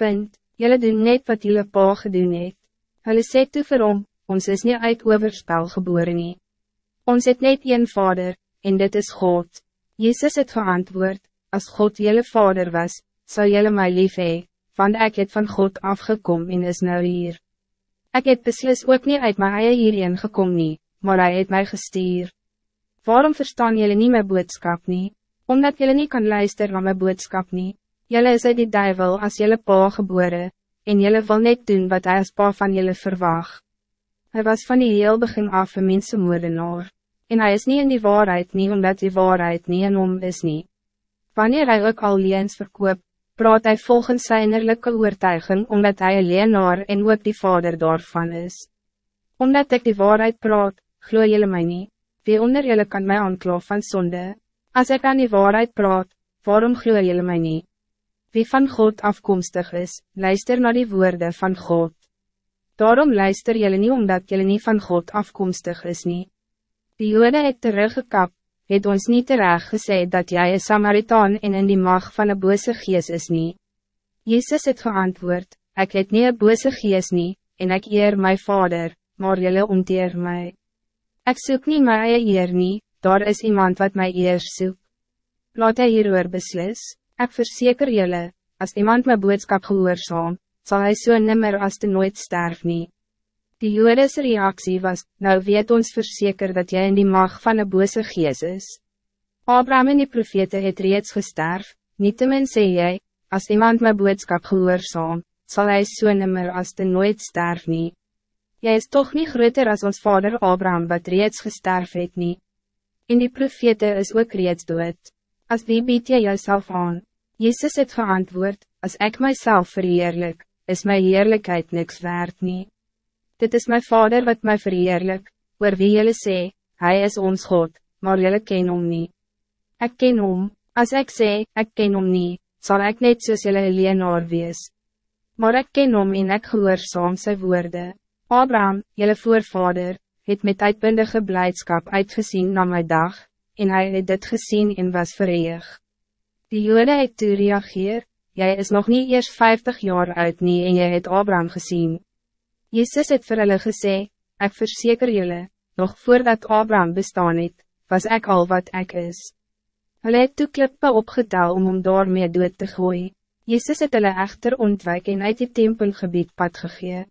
Punt, jylle doen net wat jylle pa gedoen het. Hulle sê toe vir hom, ons is niet uit overspel geboren nie. Ons het net een vader, en dit is God. Jezus het geantwoord, als God jylle vader was, zou jylle my lief hee, want ek het van God afgekom en is nou hier. Ik het beslis ook niet uit my eie hierheen gekom nie, maar hij het mij gestuur. Waarom verstaan jullie niet mijn boodschap niet? Omdat jullie niet kan luisteren naar mijn boodschap niet. Jullie is uit die duivel als jullie pa geboren, en jullie wil niet doen wat hij als pa van jullie verwacht. Hij was van die heel begin af een mensenmoordenaar. En hij is niet in die waarheid niet omdat die waarheid niet in hom is niet. Wanneer hij ook al liens verkoop, praat hij volgens zijn innerlijke oortuiging omdat hij een leenaar en ook die vader daarvan is. Omdat ik die waarheid praat, glo jullie mij niet. Wie onder jullie kan mij aankloppen van zonde? Als ik aan die waarheid praat, waarom glo jullie mij niet? Wie van God afkomstig is, luister naar die woorden van God. Daarom luister jullie niet omdat jullie niet van God afkomstig is niet. Die Jode het teruggekap, het ons niet terecht gesê dat jij een Samaritaan en in die mag van een bose gees is niet. Jezus het geantwoord, ik het niet een bose gees niet, en ik eer mijn vader, maar jullie onteer mij. Ik zoek niet my eie eer nie, daar is iemand wat mij eer soek. Laat hy hieroor beslis, ek verzeker jullie, als iemand my boodskap gehoorzaam, zal hij so nimmer als de nooit sterf nie. Die Joodse reactie was, nou weet ons verzeker dat jij in die mag van een bose gees is. Abraham en die profete het reeds gesterf, niet te min sê jy, as iemand my boodskap gehoorzaam, zal hij so nimmer als de nooit sterf nie. Jij is toch niet groter als ons vader Abraham wat reeds gesterf het nie. En die profete is ook reeds dood. As wie bied jy jouself aan? Jezus het geantwoord, als ik mijzelf verheerlijk, is mijn heerlijkheid niks waard nie. Dit is mijn vader wat mij verheerlijk, oor wie jullie sê, hij is ons God, maar jullie ken om niet. Ik ken om, als ik sê, ik ken om niet, zal ik net soos jullie leenaar wees. Maar ik ken om en ik gehoorzaam sy woorde. Abraham, jelle voorvader, het met uitbundige blijdschap uitgezien na my dag, en hij het dit gezien en was verreeg. Die jode het toe reageer, jy is nog niet eerst 50 jaar oud nie en jy het Abraham gezien. Jezus het vir hulle gesê, ek verzeker julle, nog voordat Abraham bestaan het, was ik al wat ik is. Hulle het toe klippe opgetel om om daarmee dood te gooien. Jezus het hulle echter ontwijk en uit die tempelgebied pad gegee.